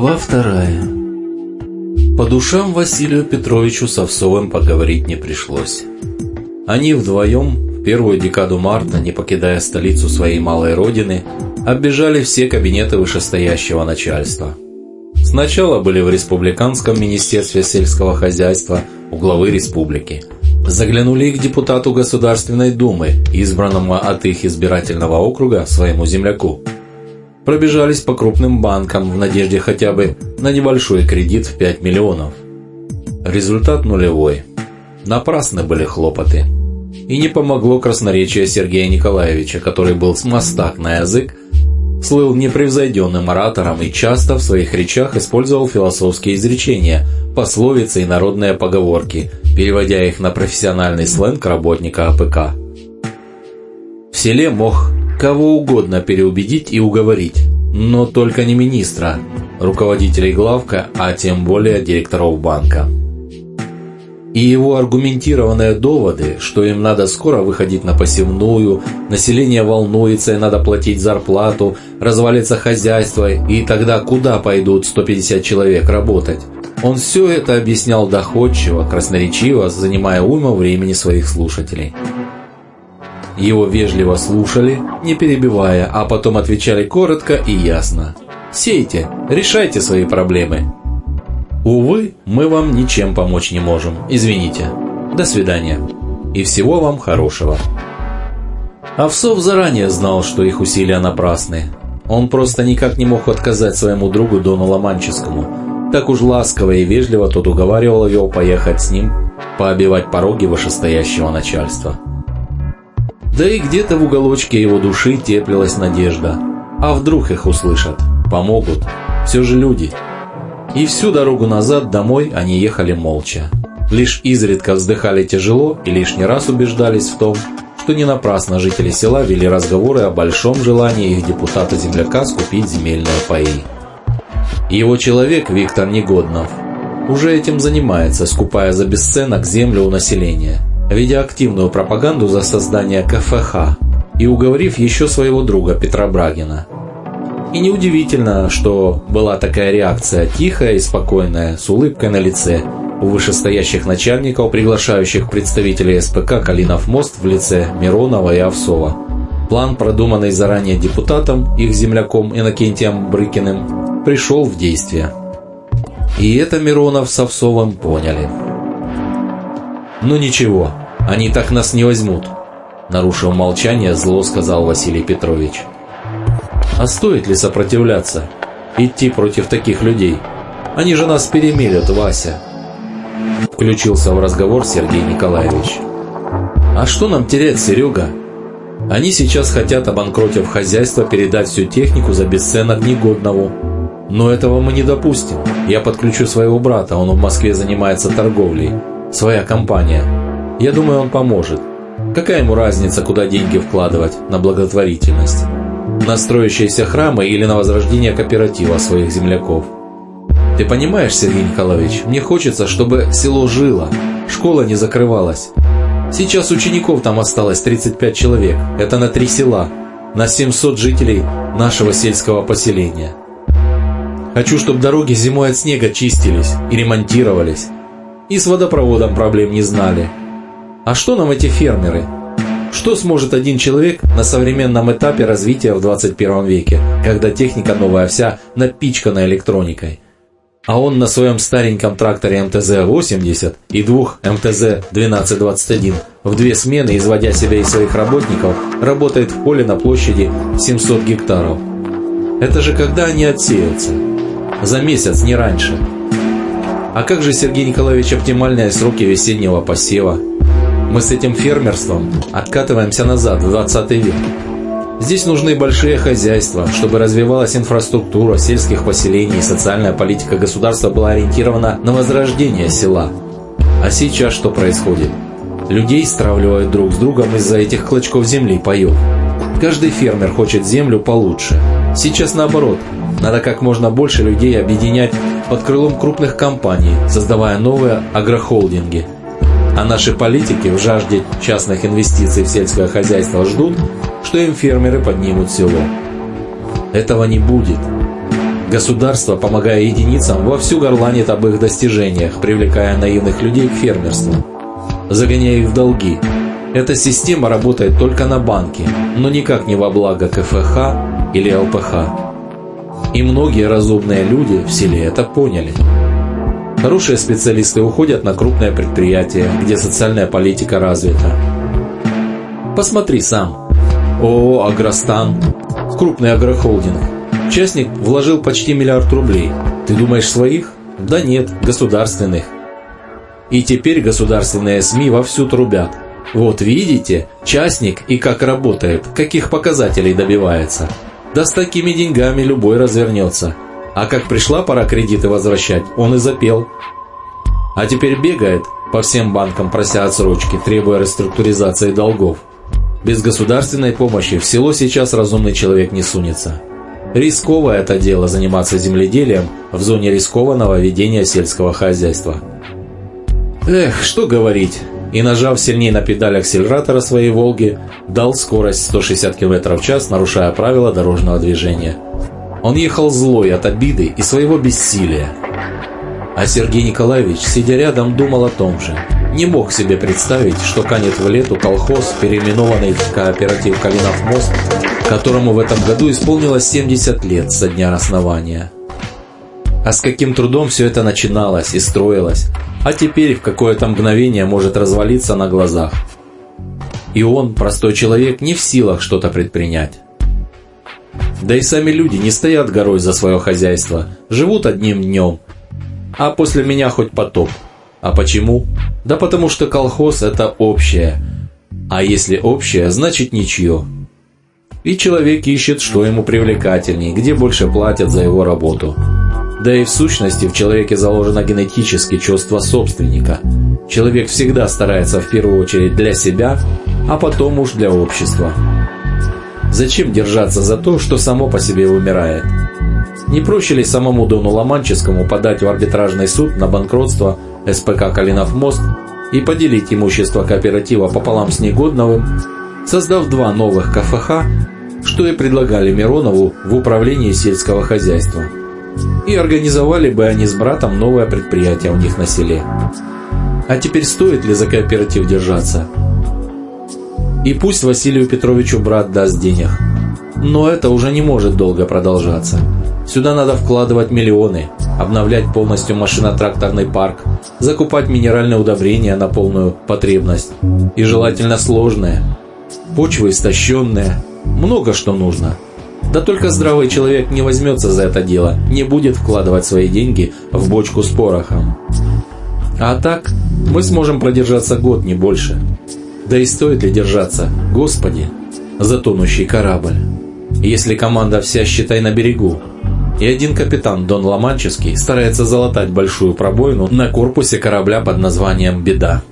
Глава вторая. По душам Василию Петровичу с поговорить не пришлось. Они вдвоем в первую декаду марта, не покидая столицу своей малой родины, оббежали все кабинеты вышестоящего начальства. Сначала были в Республиканском министерстве сельского хозяйства у главы республики. Заглянули к депутату Государственной Думы, избранному от их избирательного округа своему земляку – пробежались по крупным банкам в надежде хотя бы на небольшой кредит в 5 миллионов. Результат нулевой. Напрасны были хлопоты. И не помогло красноречие Сергея Николаевича, который был мастак на язык, слыл непревзойденным оратором и часто в своих речах использовал философские изречения, пословицы и народные поговорки, переводя их на профессиональный сленг работника АПК. В селе мог кого угодно переубедить и уговорить, но только не министра, руководителей главка, а тем более директоров банка. И его аргументированные доводы, что им надо скоро выходить на посевную, население волнуется и надо платить зарплату, развалится хозяйство, и тогда куда пойдут 150 человек работать? Он все это объяснял доходчиво, красноречиво, занимая уйму времени своих слушателей. Его вежливо слушали, не перебивая, а потом отвечали коротко и ясно. «Сейте, решайте свои проблемы». «Увы, мы вам ничем помочь не можем, извините. До свидания. И всего вам хорошего». Овсов заранее знал, что их усилия напрасны. Он просто никак не мог отказать своему другу Дону Ломанческому. Так уж ласково и вежливо тот уговаривал его поехать с ним, пообивать пороги вышестоящего начальства. Да и где-то в уголочке его души теплилась надежда. А вдруг их услышат? Помогут? Все же люди. И всю дорогу назад домой они ехали молча. Лишь изредка вздыхали тяжело и лишний раз убеждались в том, что не напрасно жители села вели разговоры о большом желании их депутата-земляка скупить земельные паи. Его человек Виктор Негоднов уже этим занимается, скупая за бесценок землю у населения – ведя активную пропаганду за создание КФХ и уговорив еще своего друга Петра Брагина. И неудивительно, что была такая реакция, тихая и спокойная, с улыбкой на лице, у вышестоящих начальников, приглашающих представителей СПК «Калинов мост» в лице Миронова и Овсова. План, продуманный заранее депутатом, их земляком Иннокентием Брыкиным, пришел в действие. И это Миронов с Овсовым поняли. «Ну ничего, они так нас не возьмут», – нарушив молчание, зло сказал Василий Петрович. «А стоит ли сопротивляться? Идти против таких людей? Они же нас перемелют, Вася!» Включился в разговор Сергей Николаевич. «А что нам терять, Серега? Они сейчас хотят, обанкротив хозяйство, передать всю технику за бесценок негодного. Но этого мы не допустим. Я подключу своего брата, он в Москве занимается торговлей своя компания. Я думаю, он поможет. Какая ему разница, куда деньги вкладывать на благотворительность? На строящиеся храмы или на возрождение кооператива своих земляков? Ты понимаешь, Сергей Николаевич, мне хочется, чтобы село жило, школа не закрывалась. Сейчас учеников там осталось 35 человек, это на три села, на 700 жителей нашего сельского поселения. Хочу, чтобы дороги зимой от снега чистились и ремонтировались, и с водопроводом проблем не знали. А что нам эти фермеры? Что сможет один человек на современном этапе развития в 21 веке, когда техника новая вся напичкана электроникой? А он на своем стареньком тракторе МТЗ-80 и двух МТЗ-1221 в две смены, изводя себя и своих работников, работает в поле на площади 700 гектаров. Это же когда они отсеются? За месяц, не раньше. А как же, Сергей Николаевич, оптимальные сроки весеннего посева? Мы с этим фермерством откатываемся назад, в 20 век. Здесь нужны большие хозяйства, чтобы развивалась инфраструктура сельских поселений социальная политика государства была ориентирована на возрождение села. А сейчас что происходит? Людей стравливают друг с другом из-за этих клочков земли паев. Каждый фермер хочет землю получше. Сейчас наоборот, надо как можно больше людей объединять под крылом крупных компаний, создавая новые агрохолдинги. А наши политики в жажде частных инвестиций в сельское хозяйство ждут, что им фермеры поднимут село. Этого не будет. Государство, помогая единицам, вовсю горланит об их достижениях, привлекая наивных людей к фермерству, загоняя их в долги. Эта система работает только на банки, но никак не во благо КФХ или ЛПХ. И многие разумные люди в селе это поняли. Хорошие специалисты уходят на крупное предприятие, где социальная политика развита. Посмотри сам. ООО «Агростан», крупный агрохолдинг. Частник вложил почти миллиард рублей. Ты думаешь своих? Да нет, государственных. И теперь государственные СМИ вовсю трубят. Вот видите, частник и как работает, каких показателей добивается. Да с такими деньгами любой развернется. А как пришла пора кредиты возвращать, он и запел. А теперь бегает по всем банкам, прося отсрочки, требуя реструктуризации долгов. Без государственной помощи в село сейчас разумный человек не сунется. Рисковое это дело заниматься земледелием в зоне рискованного ведения сельского хозяйства. Эх, что говорить. И нажав сильнее на педаль акселератора своей «Волги», дал скорость 160 км в час, нарушая правила дорожного движения. Он ехал злой от обиды и своего бессилия. А Сергей Николаевич, сидя рядом, думал о том же. Не мог себе представить, что канет в лету колхоз, переименованный в кооператив «Калинов мост», которому в этом году исполнилось 70 лет со дня основания. А с каким трудом все это начиналось и строилось, а теперь в какое-то мгновение может развалиться на глазах. И он, простой человек, не в силах что-то предпринять. Да и сами люди не стоят горой за свое хозяйство, живут одним днем. А после меня хоть потоп. А почему? Да потому что колхоз – это общее. А если общее, значит ничье. И человек ищет, что ему привлекательней, где больше платят за его работу. Да и в сущности в человеке заложено генетически чувство собственника. Человек всегда старается в первую очередь для себя, а потом уж для общества. Зачем держаться за то, что само по себе вымирает? Не проще ли самому Дону Ломанческому подать в арбитражный суд на банкротство СПК «Калинов мост» и поделить имущество кооператива пополам с Негодновым, создав два новых КФХ, что и предлагали Миронову в управлении сельского хозяйства. И организовали бы они с братом новое предприятие у них на селе. А теперь стоит ли за кооператив держаться? И пусть Василию Петровичу брат даст денег. Но это уже не может долго продолжаться. Сюда надо вкладывать миллионы, обновлять полностью машино-тракторный парк, закупать минеральные удобрения на полную потребность. И желательно сложные. Почвы истощенные. Много что нужно. Да только здравый человек не возьмется за это дело, не будет вкладывать свои деньги в бочку с порохом. А так мы сможем продержаться год, не больше. Да и стоит ли держаться, Господи, за тонущий корабль? Если команда вся, считай, на берегу, и один капитан Дон Ломанческий старается залатать большую пробоину на корпусе корабля под названием «Беда».